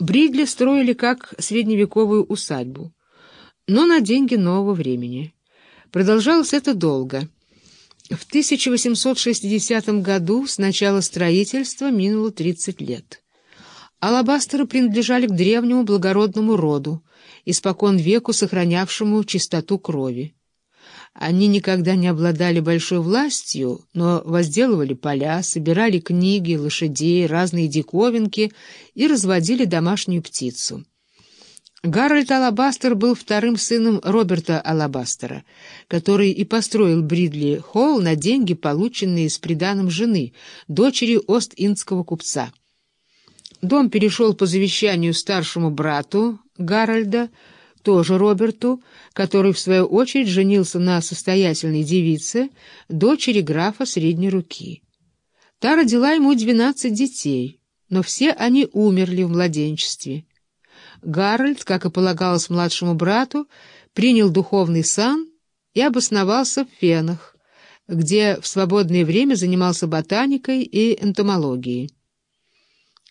Бридли строили как средневековую усадьбу, но на деньги нового времени. Продолжалось это долго. В 1860 году с начала строительства минуло 30 лет. Алабастеры принадлежали к древнему благородному роду, испокон веку сохранявшему чистоту крови. Они никогда не обладали большой властью, но возделывали поля, собирали книги, лошадей, разные диковинки и разводили домашнюю птицу. Гарольд Алабастер был вторым сыном Роберта Алабастера, который и построил Бридли Холл на деньги, полученные с приданым жены, дочери Ост-Индского купца. Дом перешел по завещанию старшему брату Гарольда, тоже Роберту, который, в свою очередь, женился на состоятельной девице, дочери графа средней руки. Та родила ему двенадцать детей, но все они умерли в младенчестве. Гарольд, как и полагалось младшему брату, принял духовный сан и обосновался в Фенах, где в свободное время занимался ботаникой и энтомологией.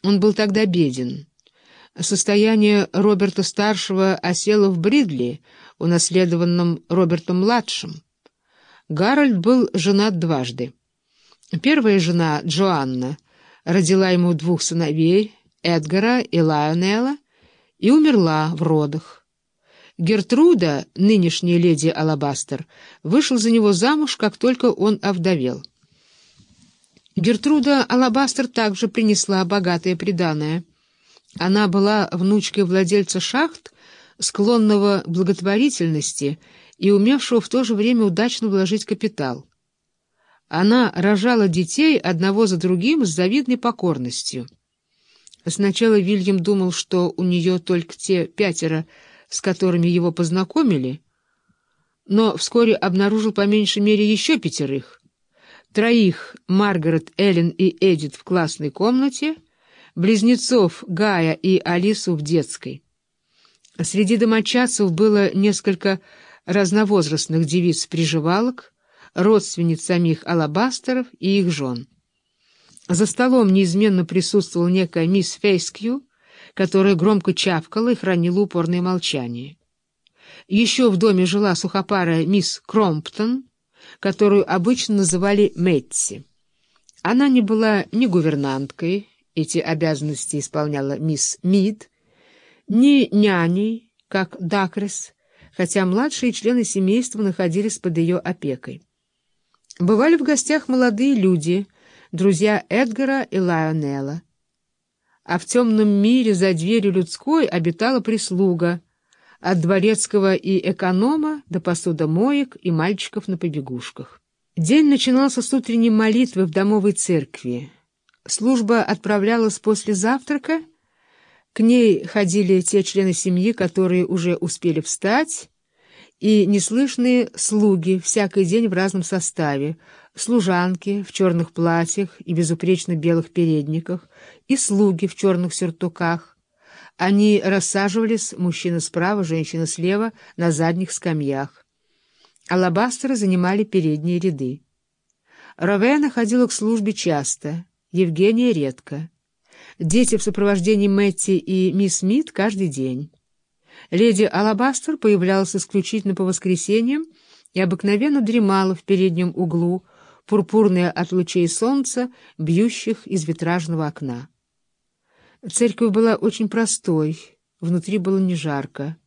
Он был тогда беден. Состояние Роберта-старшего осело в Бридли, унаследованном Робертом-младшим. Гарольд был женат дважды. Первая жена, Джоанна, родила ему двух сыновей, Эдгара и Лайонелла, и умерла в родах. Гертруда, нынешняя леди Алабастер, вышел за него замуж, как только он овдовел. Гертруда Алабастер также принесла богатое приданое — она была внучкой владельца шахт, склонного благотворительности и умевшего в то же время удачно вложить капитал. Она рожала детей одного за другим с завидной покорностью. Сначала Вильям думал, что у нее только те пятеро, с которыми его познакомили, но вскоре обнаружил по меньшей мере еще пятерых. Троих — Маргарет, Эллен и Эдит в классной комнате — близнецов Гая и Алису в детской. Среди домочадцев было несколько разновозрастных девиц-приживалок, родственниц самих алабастеров и их жен. За столом неизменно присутствовала некая мисс Фейскью, которая громко чавкала и хранила упорное молчание. Еще в доме жила сухопарая мисс Кромптон, которую обычно называли Мэтти. Она не была ни гувернанткой, эти обязанности исполняла мисс Мид, ни няней, как Дакрес, хотя младшие члены семейства находились под ее опекой. Бывали в гостях молодые люди, друзья Эдгара и Лайонелла. А в темном мире за дверью людской обитала прислуга, от дворецкого и эконома до посудомоек и мальчиков на побегушках. День начинался с утренней молитвы в домовой церкви. Служба отправлялась после завтрака. К ней ходили те члены семьи, которые уже успели встать, и неслышные слуги всякий день в разном составе, служанки в черных платьях и безупречно белых передниках, и слуги в черных сюртуках. Они рассаживались, мужчина справа, женщина слева, на задних скамьях. Алабастеры занимали передние ряды. Ровена ходила к службе часто — Евгения редко. Дети в сопровождении Мэтти и мисс Мид каждый день. Леди Алабастер появлялась исключительно по воскресеньям и обыкновенно дремала в переднем углу, пурпурная от лучей солнца, бьющих из витражного окна. Церковь была очень простой, внутри было не жарко.